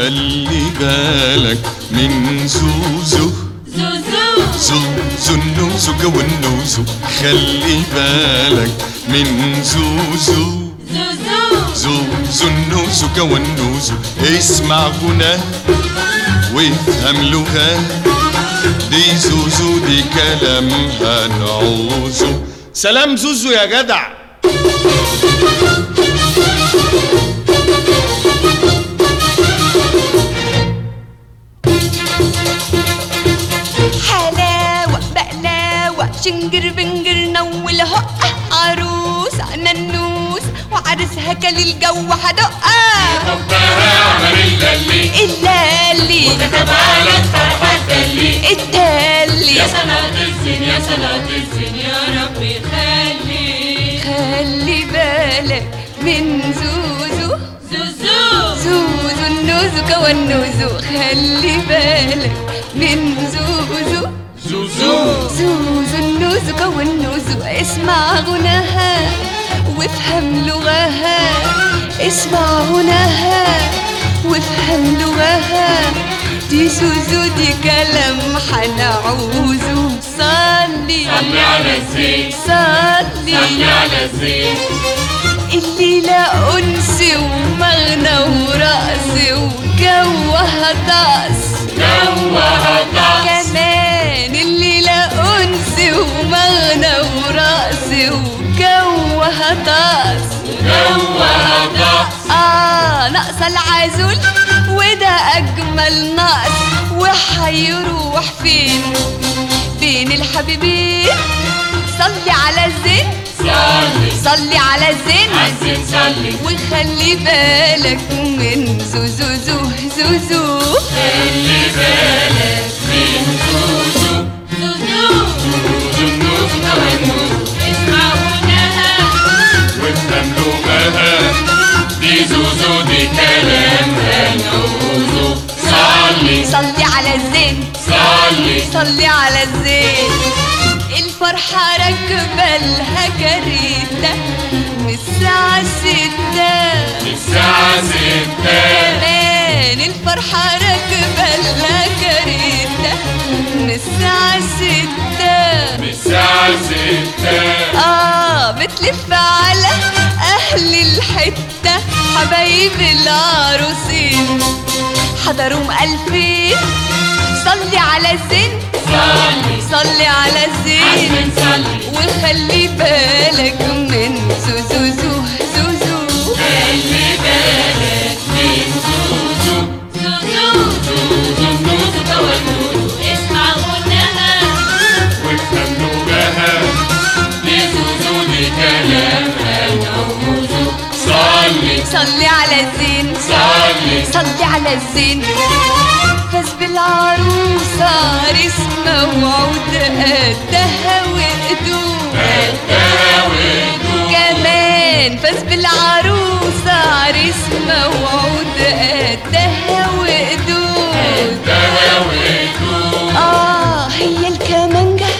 خلي بالك من زوزو. زوزو. زوزو النوزو كونوزو. خلي بالك من زوزو. زوزو. زو زو النوزو النوزو. اسمع غناه وافهم لغاه دي زوزو دي كلامها نعوزو. سلام زوزو يا جدع. وعرسها كل الجو حدقة حبها عمل اللي اللالي كتب على الفرحة اللي التالي يا صلاة الزين يا صلاة الزين يا ربي خلي. خلي بالك من زوزو. زوزو. زوزو النوزو والنوزو خلي بالك من زوزو. زوزو. زوزو النوزو والنوزو اسمع غناها وافهم لغاها. اسمع غناها وافهم لغاها. دي زوزو دي كلام حنعوزو صلي. صلي على الزين. صلي. صلي على الزين. الليلة أنس ومغنى ورقص وجوها طقس ناقصة العزول وده أجمل نقص وحيروح فين؟ بين الحبيبين؟ صلي على الزين. صلي. صلي على الزين. صلي. وخلي بالك من زوزو زو زوزو خلي بالك من على الزين صلي. صلي على الزين. الفرحة راكبة لها كريتة من الساعة ستة. الساعة ستة. كمان الفرحة راكبة لها كريتة من الساعة ستة. من الساعة ستة. آه بتلف على أهل الحتة حبايب العروسين. حضروا ألفين صلي على الزين صلي صلي على الزين صلي وخلي بالك من زوزو زو زوزو خلي بالك من زوزو زوزو زوزو والنوز اسمع غناها وافهم زوزو كلامها نوزو صلي صلي على الزين صلي صلي على الزين. فاز بالعروسة عريس موعود قدها وهدوء كمان فاز بالعروسة عريس موعود قدها وهدوء آه هي الكمانجة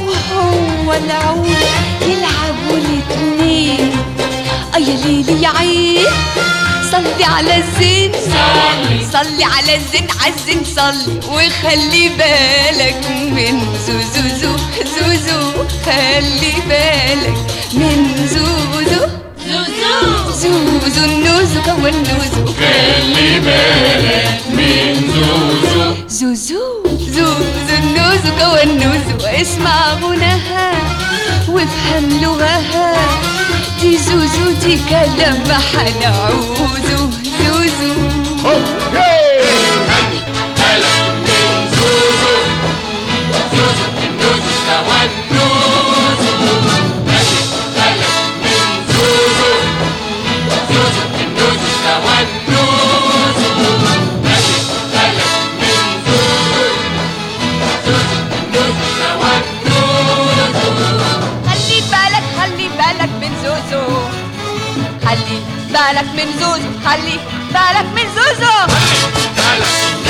وهو العود. يلعبوا الاتنين. آه يا ليلي يا عين. صلي على الزين. صلي صلي على الزين عالزين صلي وخلي بالك من زوزو زو زوزو. خلي بالك من زوزو زوزو. زوزو النوزو كون نوزو. زوزو دي كلام حنعوزو زوزو خلي بالك بالك من زوزو خلي بالك من زوزو. بالك. من زوزو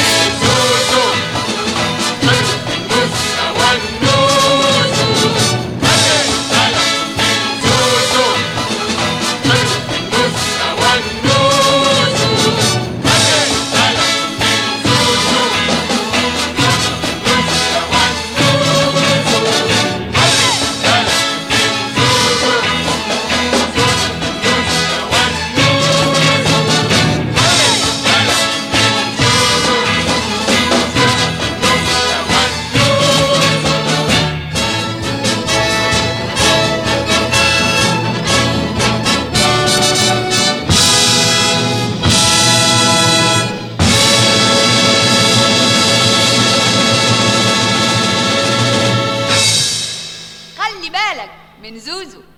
من زوزو.